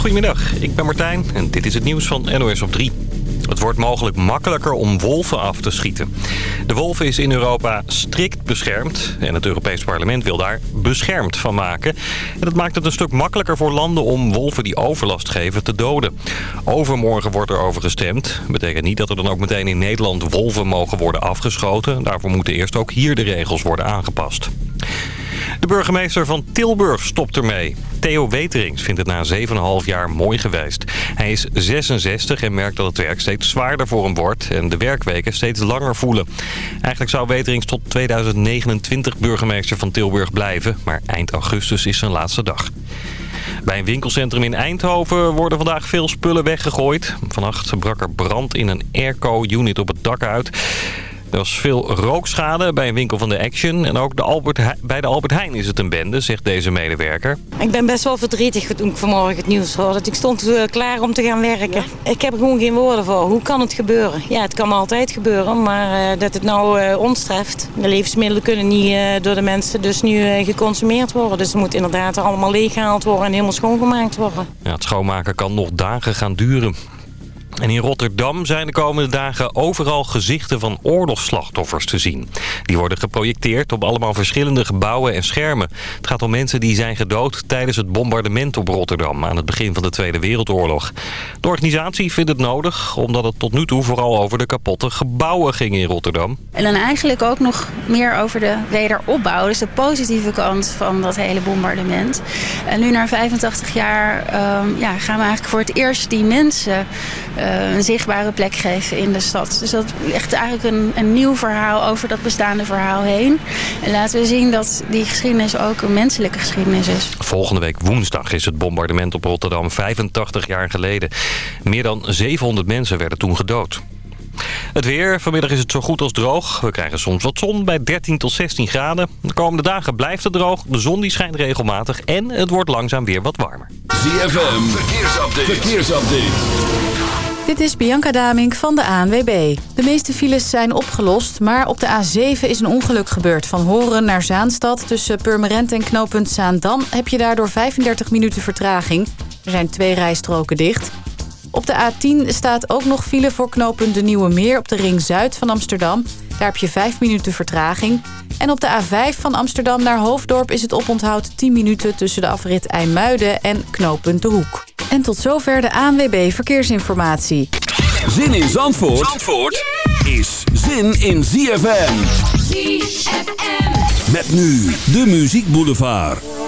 Goedemiddag, ik ben Martijn en dit is het nieuws van NOS op 3. Het wordt mogelijk makkelijker om wolven af te schieten. De wolf is in Europa strikt beschermd en het Europees Parlement wil daar beschermd van maken. En dat maakt het een stuk makkelijker voor landen om wolven die overlast geven te doden. Overmorgen wordt er over gestemd. Betekent niet dat er dan ook meteen in Nederland wolven mogen worden afgeschoten. Daarvoor moeten eerst ook hier de regels worden aangepast. De burgemeester van Tilburg stopt ermee. Theo Weterings vindt het na 7,5 jaar mooi geweest. Hij is 66 en merkt dat het werk steeds zwaarder voor hem wordt... en de werkweken steeds langer voelen. Eigenlijk zou Weterings tot 2029 burgemeester van Tilburg blijven... maar eind augustus is zijn laatste dag. Bij een winkelcentrum in Eindhoven worden vandaag veel spullen weggegooid. Vannacht brak er brand in een airco-unit op het dak uit. Er was veel rookschade bij een winkel van de Action. En ook de Albert bij de Albert Heijn is het een bende, zegt deze medewerker. Ik ben best wel verdrietig toen ik vanmorgen het nieuws hoorde. Ik stond uh, klaar om te gaan werken. Ik heb er gewoon geen woorden voor. Hoe kan het gebeuren? Ja, het kan altijd gebeuren, maar uh, dat het nou uh, ons treft. De levensmiddelen kunnen niet door de mensen dus nu geconsumeerd worden. Dus het moet inderdaad allemaal leeggehaald worden en helemaal schoongemaakt worden. Ja, het schoonmaken kan nog dagen gaan duren. En in Rotterdam zijn de komende dagen overal gezichten van oorlogsslachtoffers te zien. Die worden geprojecteerd op allemaal verschillende gebouwen en schermen. Het gaat om mensen die zijn gedood tijdens het bombardement op Rotterdam... aan het begin van de Tweede Wereldoorlog. De organisatie vindt het nodig omdat het tot nu toe vooral over de kapotte gebouwen ging in Rotterdam. En dan eigenlijk ook nog meer over de wederopbouw. Dus de positieve kant van dat hele bombardement. En nu na 85 jaar um, ja, gaan we eigenlijk voor het eerst die mensen... Uh, een zichtbare plek geven in de stad. Dus dat ligt eigenlijk een, een nieuw verhaal over dat bestaande verhaal heen. En laten we zien dat die geschiedenis ook een menselijke geschiedenis is. Volgende week woensdag is het bombardement op Rotterdam 85 jaar geleden. Meer dan 700 mensen werden toen gedood. Het weer. Vanmiddag is het zo goed als droog. We krijgen soms wat zon bij 13 tot 16 graden. De komende dagen blijft het droog. De zon die schijnt regelmatig. En het wordt langzaam weer wat warmer. ZFM. Verkeersupdate. Verkeersupdate. Dit is Bianca Damink van de ANWB. De meeste files zijn opgelost, maar op de A7 is een ongeluk gebeurd. Van Horen naar Zaanstad tussen Purmerend en knooppunt Zaandam... heb je daardoor 35 minuten vertraging. Er zijn twee rijstroken dicht. Op de A10 staat ook nog file voor knooppunt De Nieuwe Meer... op de ring Zuid van Amsterdam. Daar heb je 5 minuten vertraging. En op de A5 van Amsterdam naar Hoofddorp is het oponthoud 10 minuten... tussen de afrit IJmuiden en knooppunt De Hoek. En tot zover de ANWB Verkeersinformatie. Zin in Zandvoort, Zandvoort is zin in ZFM. ZFM. Met nu de Muziek Boulevard.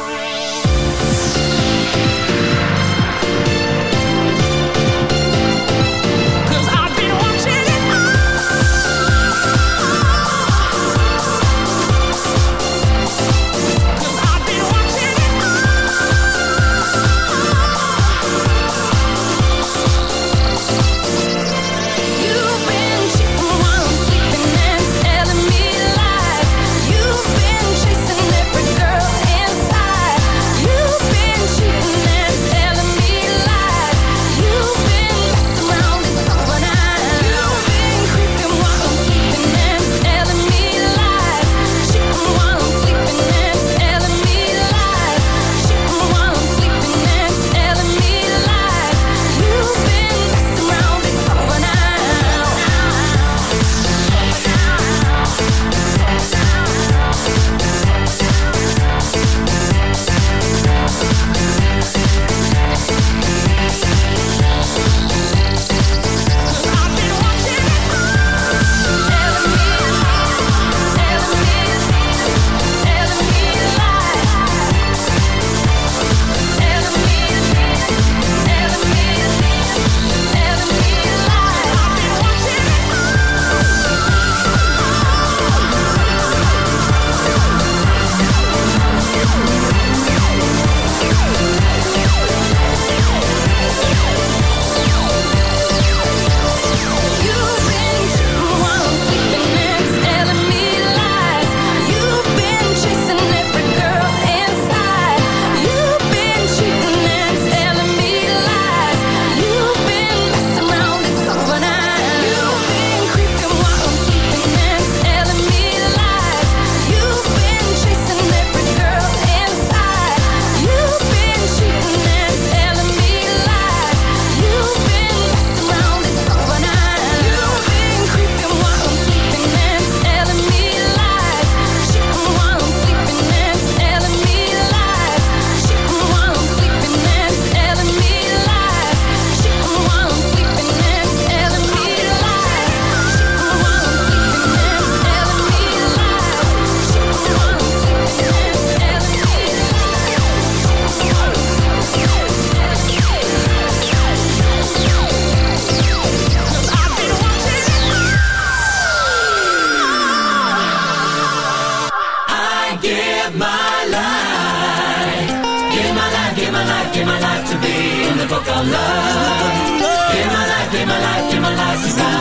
my give my life, give my life, give my life, give my life.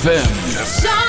ZFM.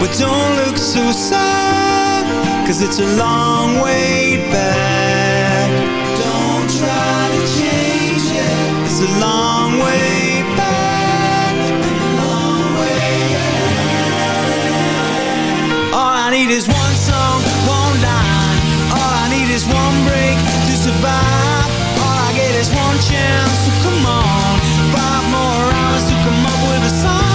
But don't look so sad Cause it's a long way back. Don't try to change it. It's a long way back. And a long way back All I need is one song, one line. All I need is one break to survive. All I get is one chance, so come on. Five more hours to come up with a song.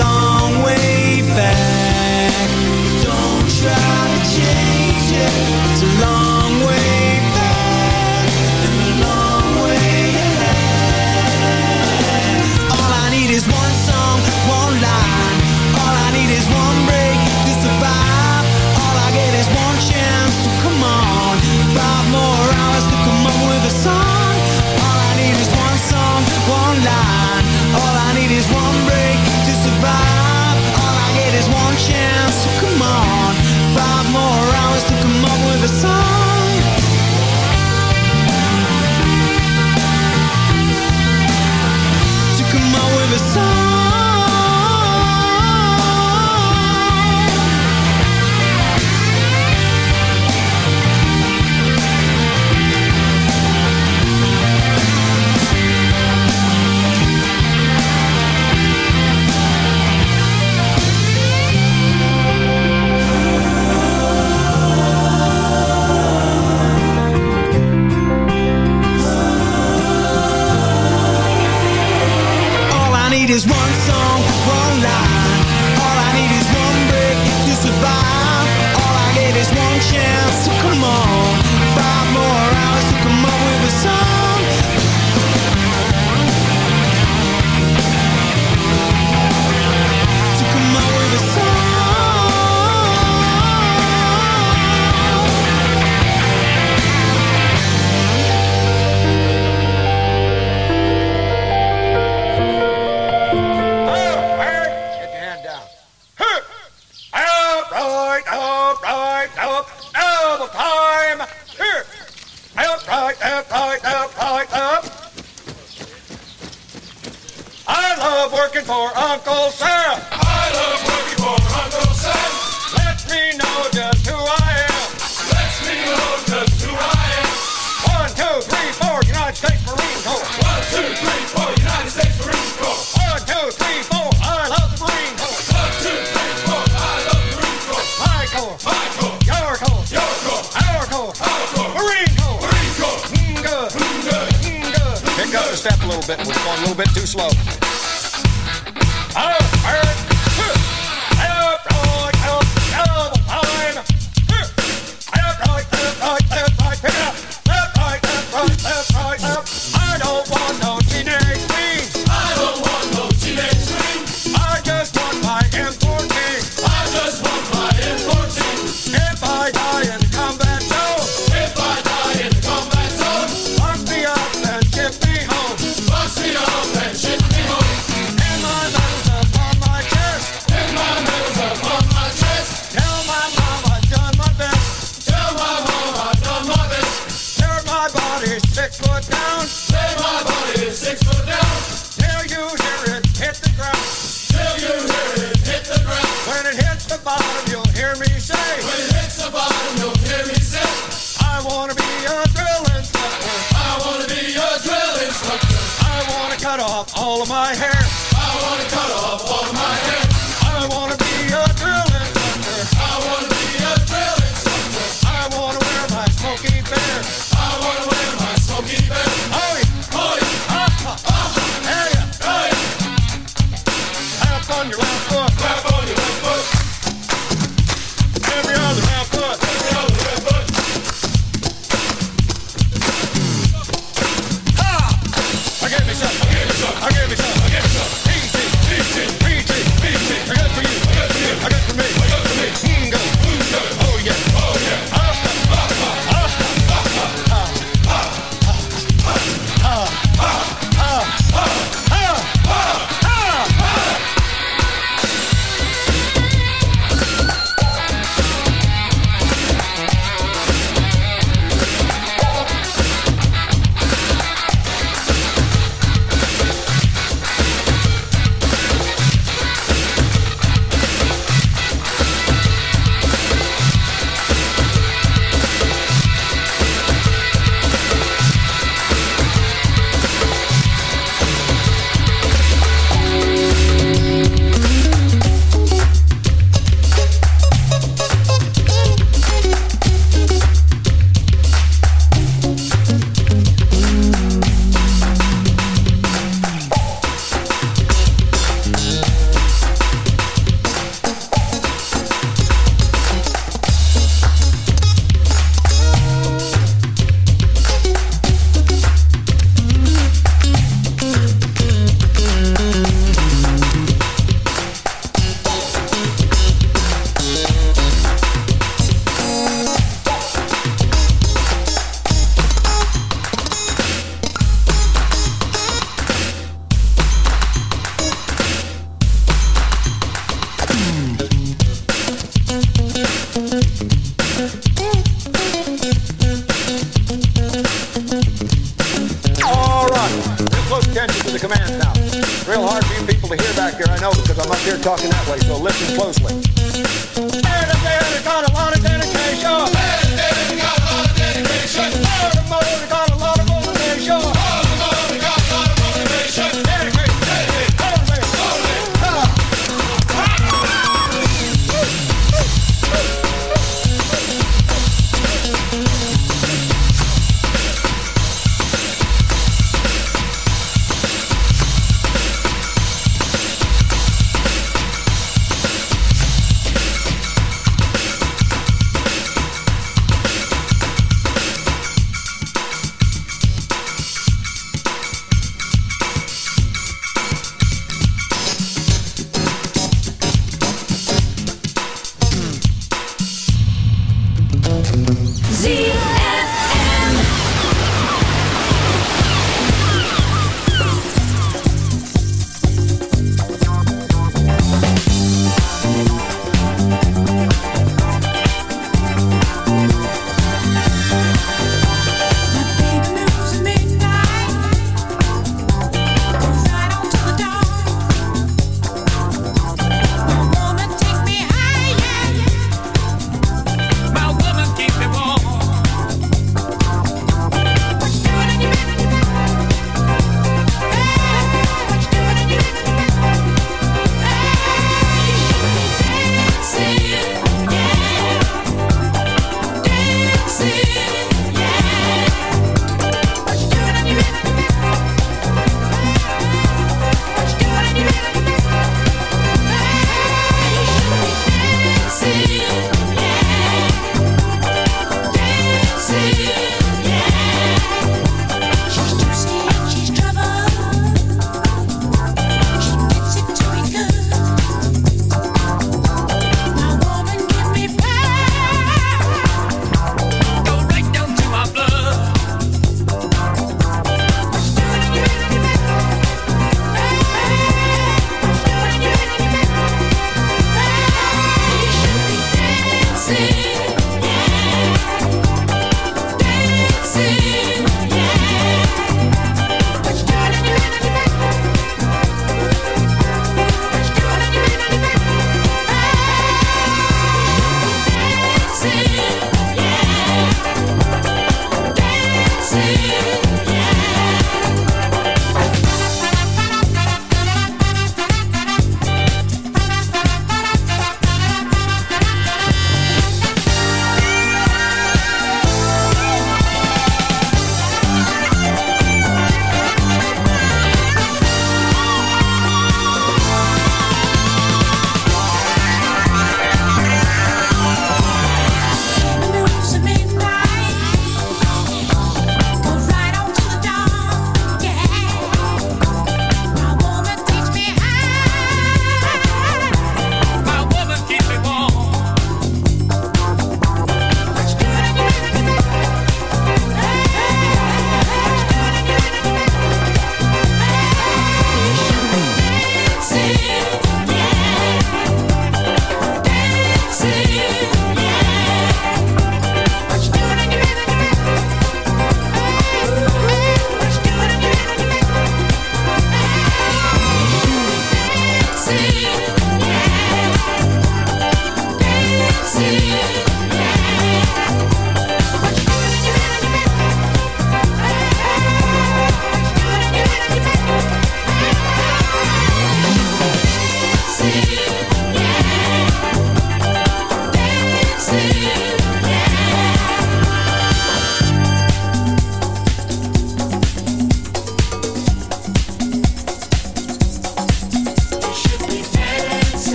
long chance, so come on.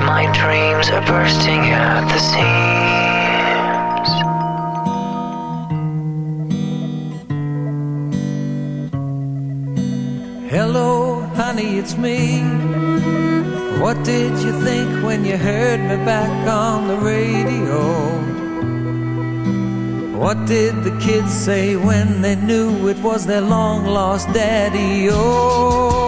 My dreams are bursting at the seams. Hello, honey, it's me. What did you think when you heard me back on the radio? What did the kids say when they knew it was their long lost daddy? Oh,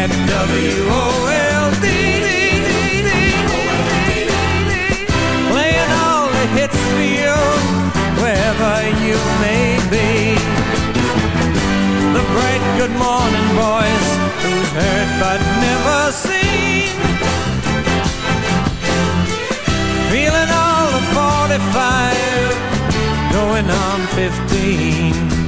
at WOLD. Playing all the hits for you, wherever you may be. The bright good morning voice, who's heard but never seen. Feeling all the 45, going on 15.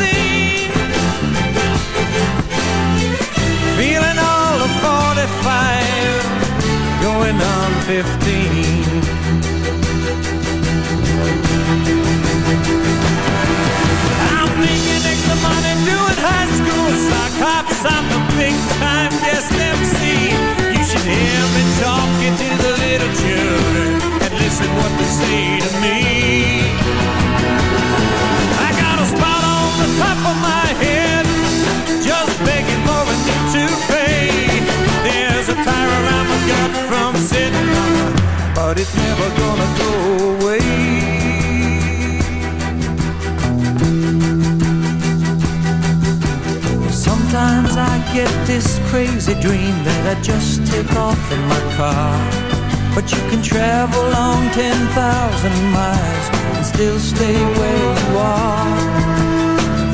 45, going on 15. I'm making extra money doing high school sock hops. I'm the big time guest MC. You should hear me talking to the little children and listen what they say to me. I got a spot on the top of my head, just begging There's a tire around my gut from sitting but it's never gonna go away. Sometimes I get this crazy dream that I just take off in my car. But you can travel on 10,000 miles and still stay where you are.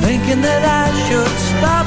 Thinking that I should stop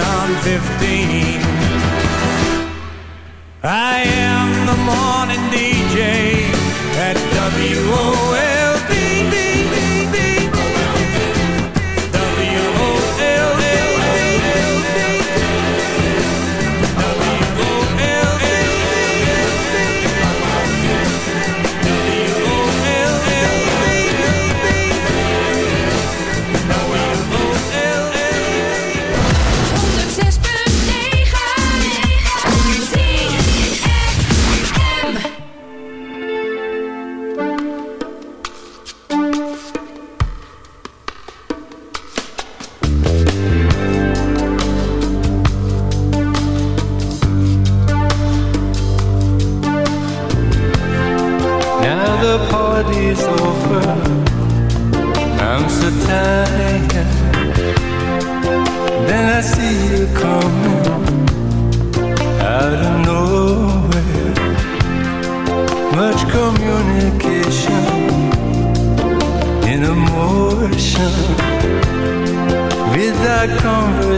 45, going on 15. I am the morning DJ at WOLD.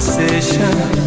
Conversation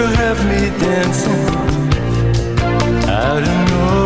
you have me dancing out of nowhere.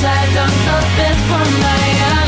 Zeit und das wird von mir.